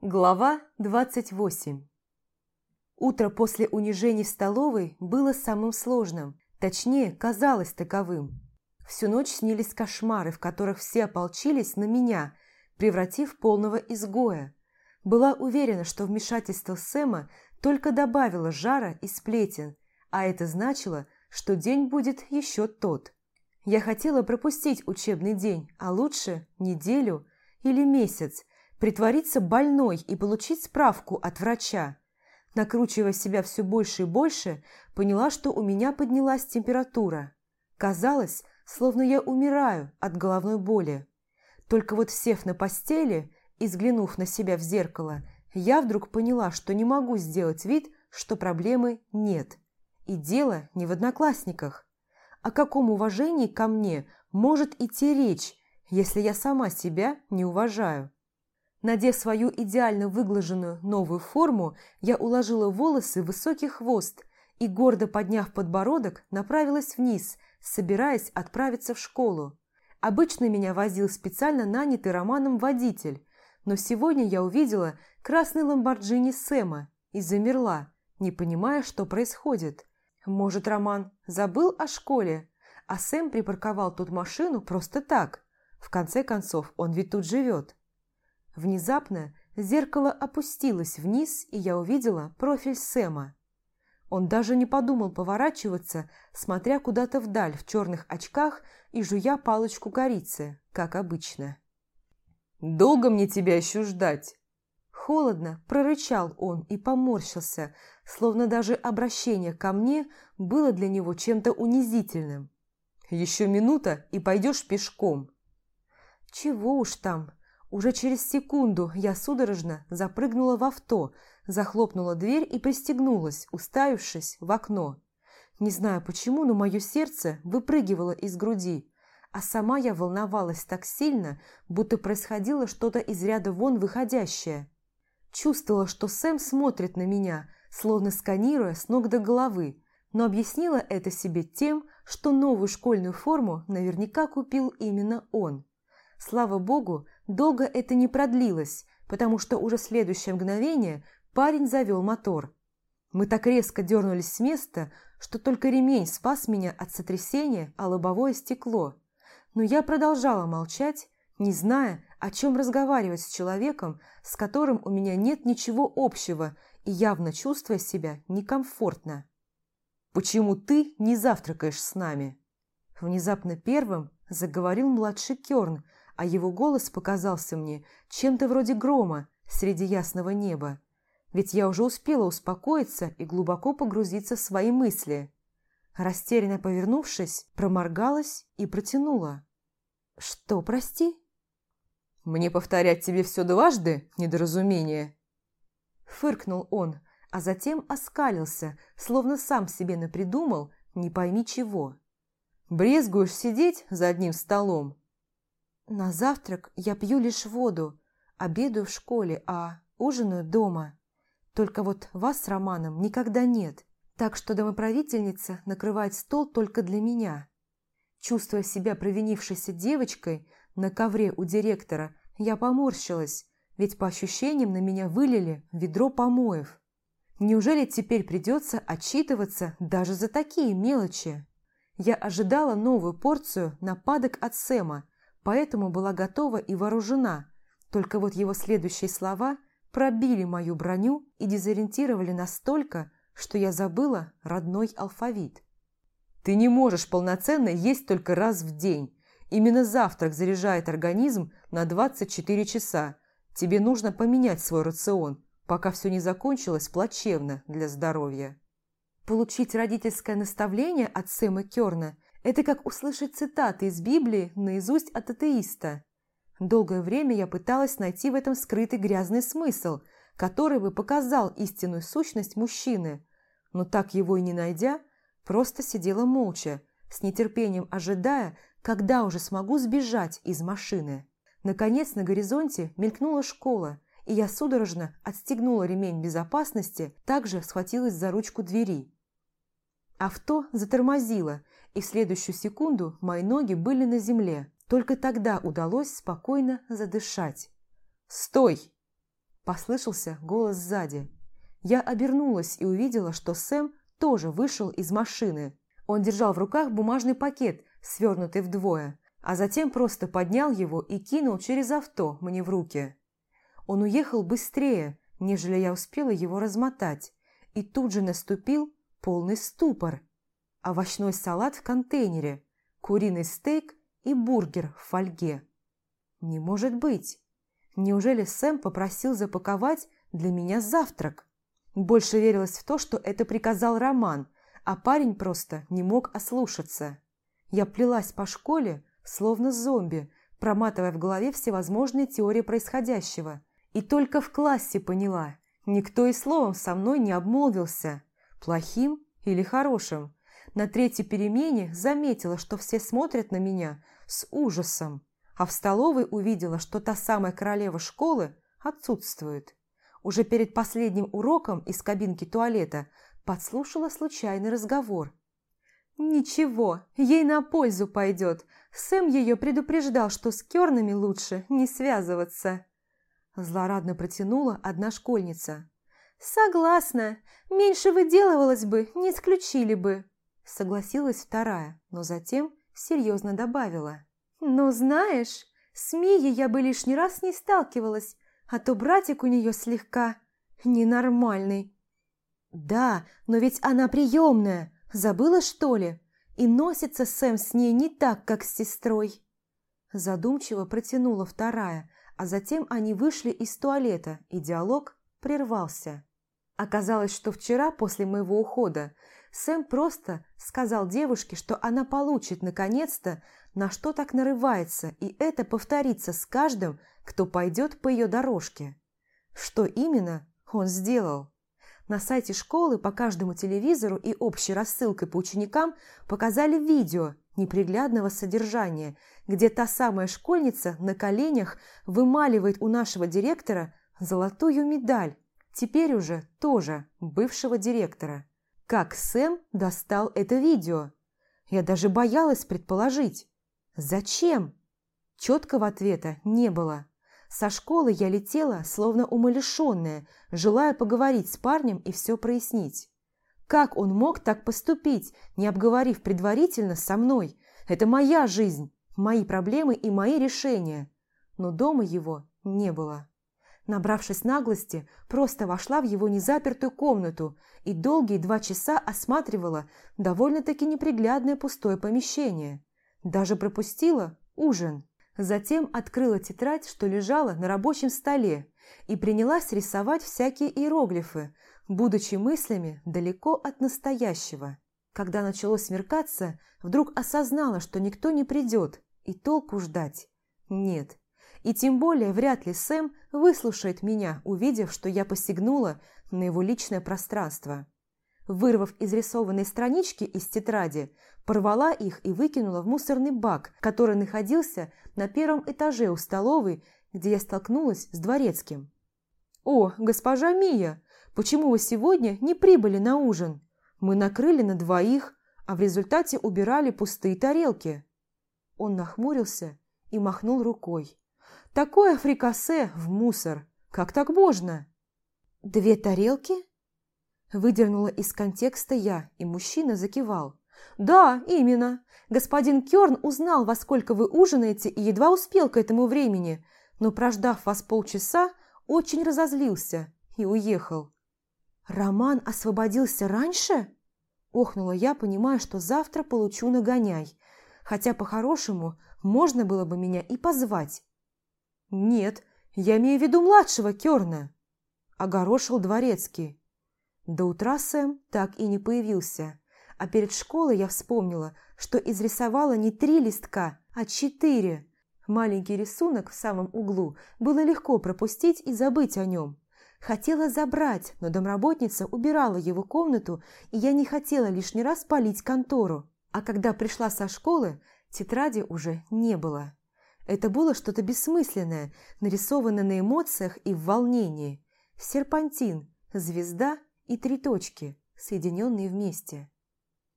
Глава 28 Утро после унижений в столовой было самым сложным, точнее, казалось таковым. Всю ночь снились кошмары, в которых все ополчились на меня, превратив полного изгоя. Была уверена, что вмешательство Сэма только добавило жара и сплетен, а это значило, что день будет еще тот. Я хотела пропустить учебный день, а лучше неделю или месяц, притвориться больной и получить справку от врача. Накручивая себя все больше и больше, поняла, что у меня поднялась температура. Казалось, словно я умираю от головной боли. Только вот сев на постели и взглянув на себя в зеркало, я вдруг поняла, что не могу сделать вид, что проблемы нет. И дело не в одноклассниках. О каком уважении ко мне может идти речь, если я сама себя не уважаю? Надев свою идеально выглаженную новую форму, я уложила волосы в высокий хвост и, гордо подняв подбородок, направилась вниз, собираясь отправиться в школу. Обычно меня возил специально нанятый Романом водитель, но сегодня я увидела красный ламборджини Сэма и замерла, не понимая, что происходит. Может, Роман забыл о школе, а Сэм припарковал тут машину просто так. В конце концов, он ведь тут живет. Внезапно зеркало опустилось вниз, и я увидела профиль Сэма. Он даже не подумал поворачиваться, смотря куда-то вдаль в черных очках и жуя палочку корицы, как обычно. «Долго мне тебя еще ждать?» Холодно прорычал он и поморщился, словно даже обращение ко мне было для него чем-то унизительным. «Еще минута, и пойдешь пешком». «Чего уж там?» Уже через секунду я судорожно запрыгнула в авто, захлопнула дверь и пристегнулась, уставившись в окно. Не знаю почему, но мое сердце выпрыгивало из груди, а сама я волновалась так сильно, будто происходило что-то из ряда вон выходящее. Чувствовала, что Сэм смотрит на меня, словно сканируя с ног до головы, но объяснила это себе тем, что новую школьную форму наверняка купил именно он. Слава богу, долго это не продлилось, потому что уже в следующее мгновение парень завел мотор. Мы так резко дернулись с места, что только ремень спас меня от сотрясения о лобовое стекло. Но я продолжала молчать, не зная, о чем разговаривать с человеком, с которым у меня нет ничего общего и явно чувствуя себя некомфортно. «Почему ты не завтракаешь с нами?» Внезапно первым заговорил младший Керн, а его голос показался мне чем-то вроде грома среди ясного неба. Ведь я уже успела успокоиться и глубоко погрузиться в свои мысли. Растерянно повернувшись, проморгалась и протянула. «Что, прости?» «Мне повторять тебе все дважды, недоразумение?» Фыркнул он, а затем оскалился, словно сам себе напридумал, не пойми чего. «Брезгуешь сидеть за одним столом?» На завтрак я пью лишь воду, обедаю в школе, а ужинаю дома. Только вот вас с Романом никогда нет, так что домоправительница накрывает стол только для меня. Чувствуя себя провинившейся девочкой на ковре у директора, я поморщилась, ведь по ощущениям на меня вылили ведро помоев. Неужели теперь придется отчитываться даже за такие мелочи? Я ожидала новую порцию нападок от Сэма – поэтому была готова и вооружена. Только вот его следующие слова пробили мою броню и дезориентировали настолько, что я забыла родной алфавит. «Ты не можешь полноценно есть только раз в день. Именно завтрак заряжает организм на 24 часа. Тебе нужно поменять свой рацион, пока все не закончилось плачевно для здоровья». Получить родительское наставление от Сэма Керна это как услышать цитаты из Библии наизусть от атеиста. Долгое время я пыталась найти в этом скрытый грязный смысл, который бы показал истинную сущность мужчины, но так его и не найдя, просто сидела молча, с нетерпением ожидая, когда уже смогу сбежать из машины. Наконец на горизонте мелькнула школа, и я судорожно отстегнула ремень безопасности, также схватилась за ручку двери. Авто затормозило, и в следующую секунду мои ноги были на земле. Только тогда удалось спокойно задышать. «Стой!» Послышался голос сзади. Я обернулась и увидела, что Сэм тоже вышел из машины. Он держал в руках бумажный пакет, свернутый вдвое, а затем просто поднял его и кинул через авто мне в руки. Он уехал быстрее, нежели я успела его размотать, и тут же наступил полный ступор. Овощной салат в контейнере, куриный стейк и бургер в фольге. Не может быть! Неужели Сэм попросил запаковать для меня завтрак? Больше верилось в то, что это приказал Роман, а парень просто не мог ослушаться. Я плелась по школе, словно зомби, проматывая в голове всевозможные теории происходящего. И только в классе поняла, никто и словом со мной не обмолвился, плохим или хорошим. На третьей перемене заметила, что все смотрят на меня с ужасом, а в столовой увидела, что та самая королева школы отсутствует. Уже перед последним уроком из кабинки туалета подслушала случайный разговор. «Ничего, ей на пользу пойдет. Сэм ее предупреждал, что с кернами лучше не связываться». Злорадно протянула одна школьница. «Согласна. Меньше выделывалось бы, не исключили бы», согласилась вторая, но затем серьезно добавила. «Но знаешь, с Мией я бы лишний раз не сталкивалась, а то братик у нее слегка ненормальный. Да, но ведь она приемная, забыла что ли? И носится Сэм с ней не так, как с сестрой. Задумчиво протянула вторая, а затем они вышли из туалета, и диалог прервался. Оказалось, что вчера, после моего ухода, Сэм просто сказал девушке, что она получит, наконец-то, на что так нарывается, и это повторится с каждым, кто пойдет по ее дорожке. Что именно он сделал? На сайте школы по каждому телевизору и общей рассылкой по ученикам показали видео неприглядного содержания, где та самая школьница на коленях вымаливает у нашего директора золотую медаль, теперь уже тоже бывшего директора. Как Сэм достал это видео? Я даже боялась предположить. Зачем? Четкого ответа не было. Со школы я летела, словно умалишенная, желая поговорить с парнем и все прояснить. Как он мог так поступить, не обговорив предварительно со мной? Это моя жизнь, мои проблемы и мои решения. Но дома его не было. Набравшись наглости, просто вошла в его незапертую комнату и долгие два часа осматривала довольно-таки неприглядное пустое помещение. Даже пропустила ужин. Затем открыла тетрадь, что лежала на рабочем столе, и принялась рисовать всякие иероглифы, будучи мыслями далеко от настоящего. Когда начало смеркаться, вдруг осознала, что никто не придет, и толку ждать нет. И тем более вряд ли Сэм выслушает меня, увидев, что я посягнула на его личное пространство. Вырвав изрисованные странички из тетради, порвала их и выкинула в мусорный бак, который находился на первом этаже у столовой, где я столкнулась с дворецким. «О, госпожа Мия, почему вы сегодня не прибыли на ужин? Мы накрыли на двоих, а в результате убирали пустые тарелки». Он нахмурился и махнул рукой. «Такое фрикасе в мусор! Как так можно?» «Две тарелки?» Выдернула из контекста я, и мужчина закивал. «Да, именно. Господин Кёрн узнал, во сколько вы ужинаете, и едва успел к этому времени, но, прождав вас полчаса, очень разозлился и уехал». «Роман освободился раньше?» Охнула я, понимая, что завтра получу нагоняй, хотя по-хорошему можно было бы меня и позвать. «Нет, я имею в виду младшего Кёрна», – огорошил дворецкий. До утра Сэм так и не появился, а перед школой я вспомнила, что изрисовала не три листка, а четыре. Маленький рисунок в самом углу было легко пропустить и забыть о нем. Хотела забрать, но домработница убирала его комнату, и я не хотела лишний раз палить контору. А когда пришла со школы, тетради уже не было. Это было что-то бессмысленное, нарисованное на эмоциях и в волнении. Серпантин, звезда и три точки, соединенные вместе.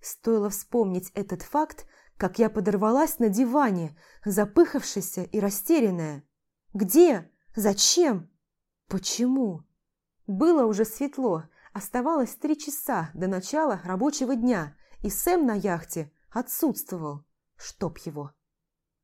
Стоило вспомнить этот факт, как я подорвалась на диване, запыхавшаяся и растерянная. «Где? Зачем?» Почему? Было уже светло, оставалось три часа до начала рабочего дня, и Сэм на яхте отсутствовал. Чтоб его.